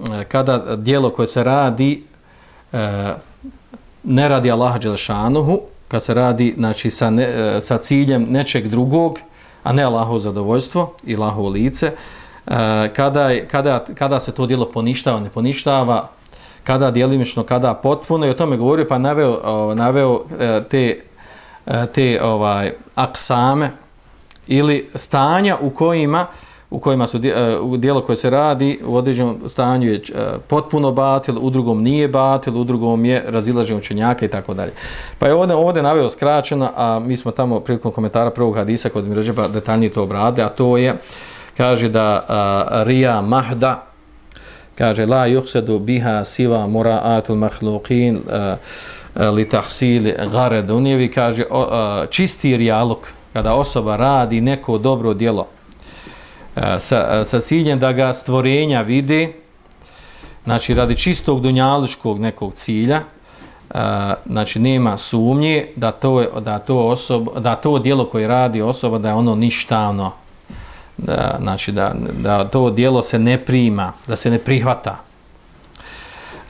E, kada dijelo koje se radi e, ne radi Allaha Đelešanuhu, kad se radi znači, sa, ne, e, sa ciljem nečeg drugog, a ne Allahovo zadovoljstvo i Allahovo lice, e, kada, kada, kada se to dijelo poništava, ne poništava, kada dijelimično, kada potpuno, i o tome govorio, pa naveo, naveo e, te, te ovaj aksame ili stanja u kojima u kojima su e, u dijelo koje se radi u određenom stanju je e, potpuno batil, u drugom nije batil, u drugom je razilažen učenjaka i tako dalje. Pa je ovdje, ovdje naveo skraćeno, a mi smo tamo prilikom komentara prvog hadisa kod Mirađeba pa detaljnije to obrade, a to je, kaže da a, Rija Mahda, kaže la yuhsadu biha siva mura'atul mahluqin li tahsil gare dunjevi, kaže o, a, čisti rijalog, kada osoba radi neko dobro djelo, sa, sa ciljem da ga stvorenja vide, znači radi čistog dunjaličkog nekog cilja, znači nema sumnje da to, da to, osoba, da to dijelo koje radi osoba da je ono ništavno, da, znači da, da to dijelo se ne prima, da se ne prihvata.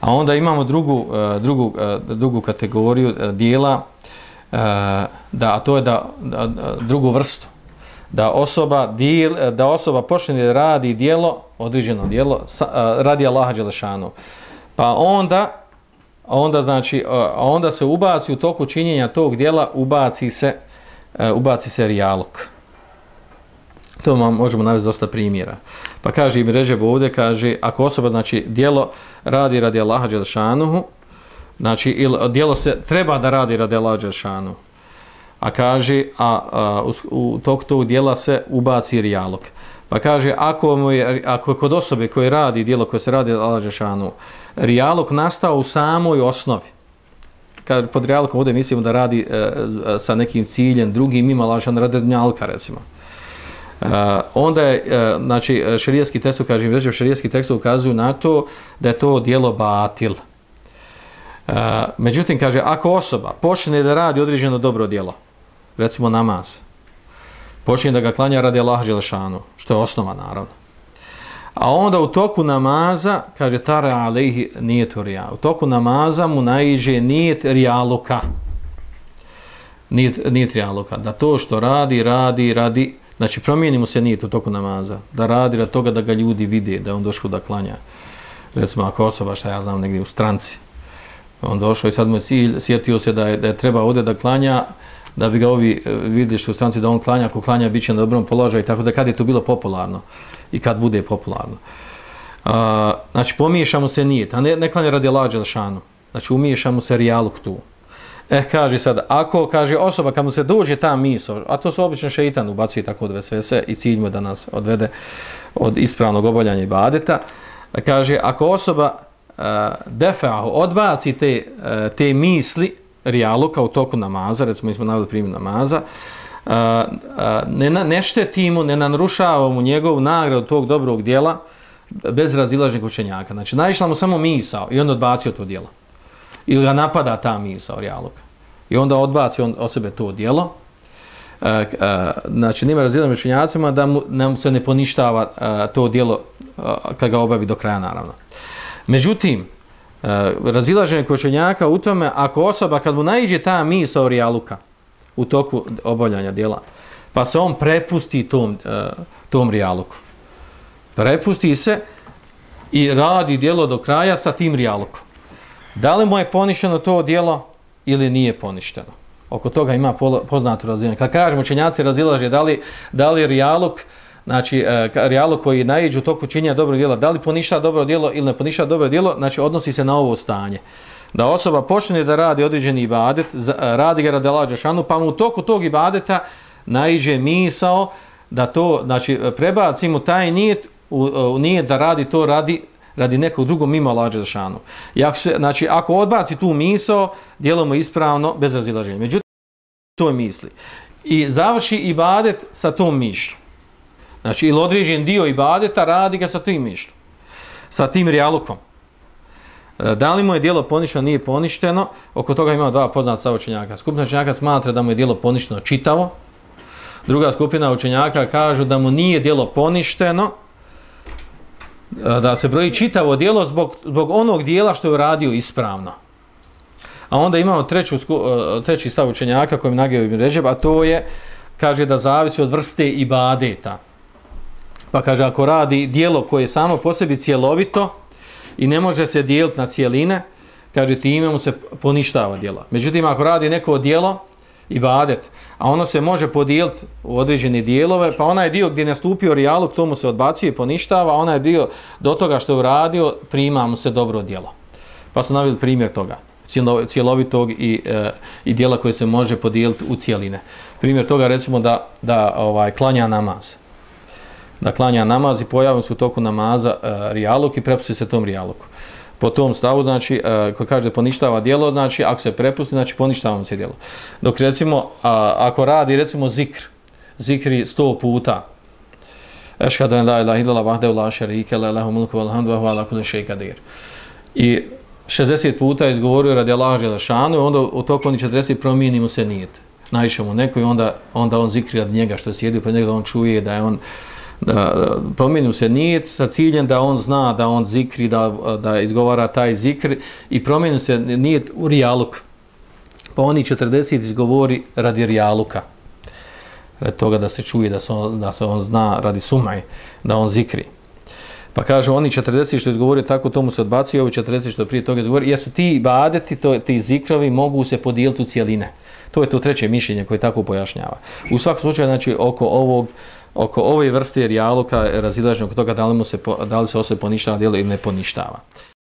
A onda imamo drugu, drugu, drugu kategoriju dijela, da, a to je da, da drugu vrstu, da osoba dil, da osoba počne da radi dijelo, određeno dijelo, radi Allaha Đelešanu. Pa onda, onda, znači, onda se ubaci u toku činjenja tog dijela, ubaci se, e, ubaci se rijalog. To vam možemo navesti dosta primjera. Pa kaže im Režeb ovdje, kaže, ako osoba, znači, dijelo radi radi Allaha Đelešanuhu, znači, il, dijelo se treba da radi radi Allaha Đelešanuhu, a kaže a, a u, u tog tog dijela se ubaci rijalog. Pa kaže ako mu je ako je kod osobe koje radi djelo koje se radi Alžešanu rijalog nastao u samoj osnovi. kad pod rijalogom ovdje mislimo da radi e, e sa nekim ciljem drugim ima lažan radi dnjalka recimo. E, onda je, e, znači, šarijetski tekst, kažem, reći, šarijetski tekst ukazuju na to da je to dijelo batil. E, međutim, kaže, ako osoba počne da radi određeno dobro dijelo, recimo namaz, počinje da ga klanja radi Allah Đelešanu, što je osnova naravno. A onda u toku namaza, kaže tara alejhi nijet rija. U toku namaza mu naiđe nijet rijaluka. Nijet, nijet rijaluka. Da to što radi, radi, radi. Znači promijeni mu se nijet u toku namaza. Da radi radi toga da ga ljudi vide, da on došao da klanja. Recimo ako osoba, šta ja znam, negdje u stranci. On došao i sad mu je cilj, sjetio se da je, da je treba ovdje da klanja, da bi ga ovi e, vidjeli što u stranci da on klanja, ako klanja bit će na dobrom položaju, tako da kad je to bilo popularno i kad bude popularno. A, znači, pomiješamo se nijet, a ne, ne klanja radi lađa šanu. Znači, umiješamo se rijaluk tu. Eh, kaže sad, ako kaže osoba, kad mu se dođe ta miso, a to su obično šeitan, ubacuje tako od vesvese i cilj mu da nas odvede od ispravnog obavljanja i badeta, kaže, ako osoba e, uh, defeaho odbaci te, uh, te misli, rijaluka u toku namaza, recimo mi smo navili primjer namaza, a, a, ne, na, ne štetimo, ne narušavamo mu njegovu nagradu tog dobrog dijela bez razilaženja učenjaka. Znači, naišla mu samo misao i on odbacio to dijelo. Ili ga napada ta misao rijaluka. I onda odbaci on od sebe to dijelo. A, a, znači, nima razilaženja učenjacima da mu, nam se ne poništava a, to dijelo a, kad ga obavi do kraja, naravno. Međutim, Eh, razilaženje kočenjaka u tome ako osoba kad mu naiđe ta misa o rijaluka u toku obavljanja djela pa se on prepusti tom, uh, tom rijaluku. Prepusti se i radi djelo do kraja sa tim rijalukom. Da li mu je poništeno to djelo ili nije poništeno? Oko toga ima poznato razilaženje. Kad kažemo učenjaci razilaže da li, da li rijaluk uh, znači e, koji naiđu toku činja dobro djela, da li poništa dobro djelo ili ne poništa dobro djelo, znači odnosi se na ovo stanje. Da osoba počne da radi određeni ibadet, radi ga radi Allah pa mu u toku tog ibadeta naiđe misao da to, znači prebaci mu taj nijet, u, e, u nijet da radi to radi radi nekog drugog mimo Allah šanu. I ako se, znači ako odbaci tu misao, djelo mu ispravno bez razilaženja. Međutim, to je misli. I završi ibadet sa tom mišljom. Znači, ili određen dio ibadeta radi ga sa tim mišljom. Sa tim rijalukom. E, da li mu je dijelo poništeno, nije poništeno, oko toga ima dva poznata sa učenjaka. Skupina učenjaka smatra da mu je dijelo poništeno čitavo. Druga skupina učenjaka kažu da mu nije dijelo poništeno, e, da se broji čitavo dijelo zbog, zbog onog dijela što je radio ispravno. A onda imamo treću, e, treći stav učenjaka kojim nagio Ibn Ređeb, a to je, kaže da zavisi od vrste ibadeta. Pa kaže, ako radi dijelo koje je samo po sebi cijelovito i ne može se dijeliti na cijeline, kaže, time mu se poništava dijelo. Međutim, ako radi neko dijelo, ibadet, a ono se može podijeliti u određene dijelove, pa onaj dio gdje je nastupio rijalog, tomu se odbacuje i poništava, a onaj dio do toga što je uradio, prima mu se dobro dijelo. Pa su navili primjer toga cjelovitog i, e, i dijela koje se može podijeliti u cijeline. Primjer toga recimo da, da ovaj klanja namaz. Da klanja namaz i pojavim se u toku namaza e, rijalog i prepusti se tom rijalogu. Po tom stavu, znači, e, ko kaže poništava dijelo, znači, ako se prepusti, znači, poništava se dijelo. Dok recimo, a, ako radi recimo zikr, zikri sto puta, Ešhadu en la ilaha illallah vahdehu la sharika la lahu mulku wal hamdu wa huwa ala kulli shay'in qadir. I 60 puta izgovorio radi Allaha Želešanu, onda u toku oni 40 promijeni mu se nijet. Najviše mu neko i onda, onda on zikri radi njega što sjedi pa njega da on čuje da je on da promijeni se nijet sa ciljem da on zna da on zikri, da, da izgovara taj zikr i promijeni se nijet u rijaluk. Pa oni 40 izgovori radi rijaluka. Radi toga da se čuje da se on, da se on zna radi sumaj, da on zikri. Pa kaže oni 40 što izgovori tako tomu se odbacio, ovi 40 što prije toga izgovori, jesu ti ibadeti, to, ti zikrovi mogu se podijeliti u cijeline. To je to treće mišljenje koje tako pojašnjava. U svakom slučaju, znači, oko ovog, oko ove vrste rijaluka razilaženja oko toga da li, mu se, da li se osobe poništava djelo ili ne poništava.